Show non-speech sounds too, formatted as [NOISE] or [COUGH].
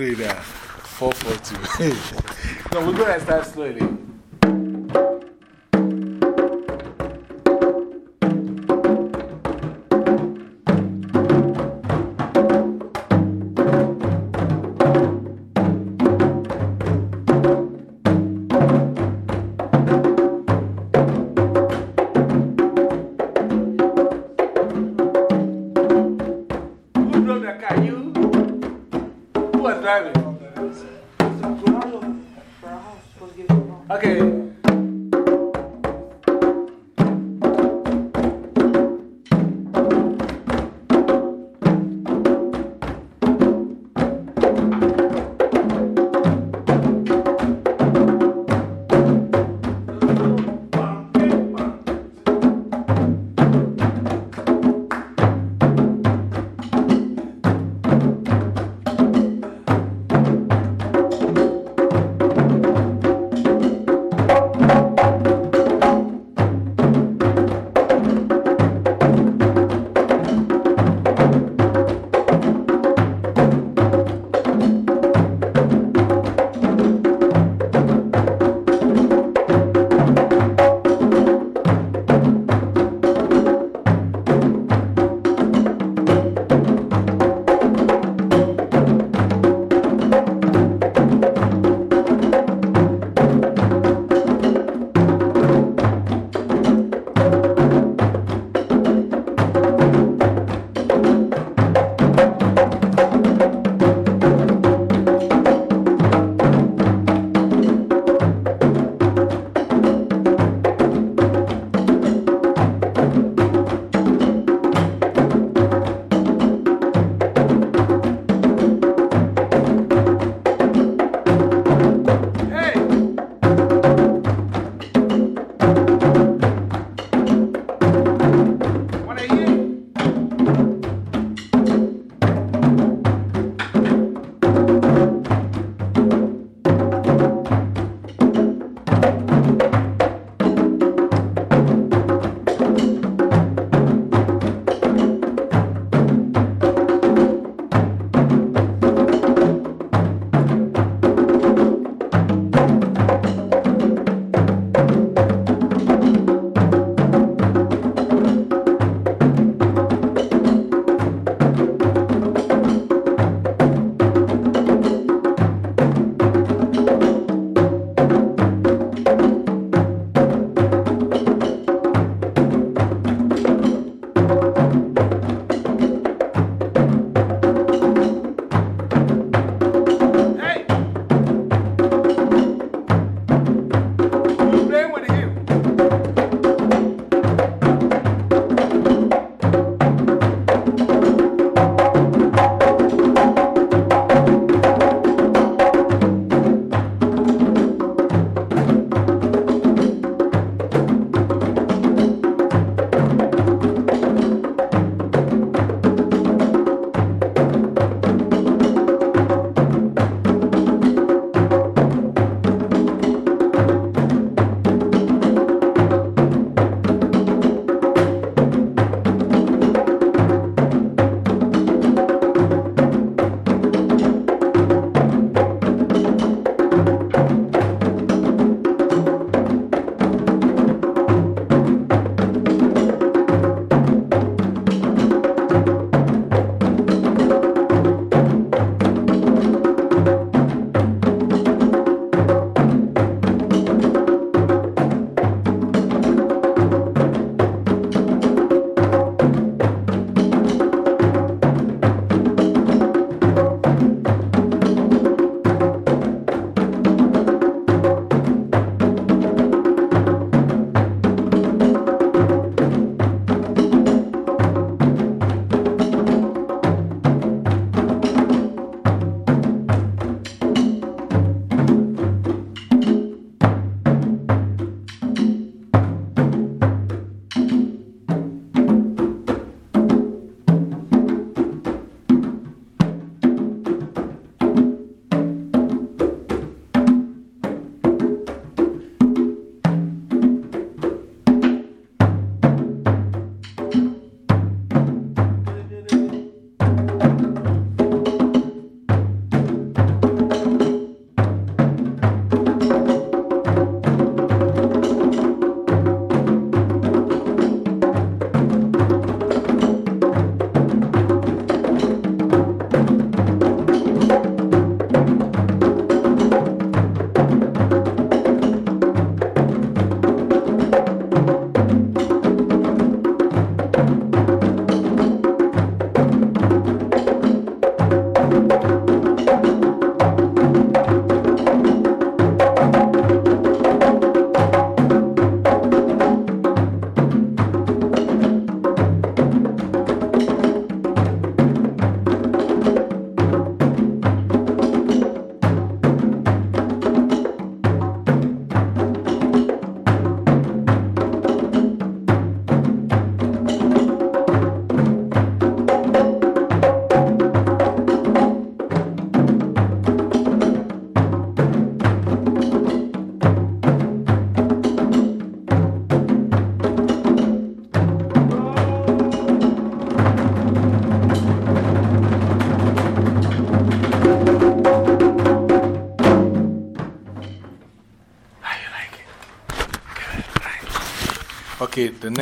do it 442. [LAUGHS] no, we're going to start slowly. Who you. Okay, the.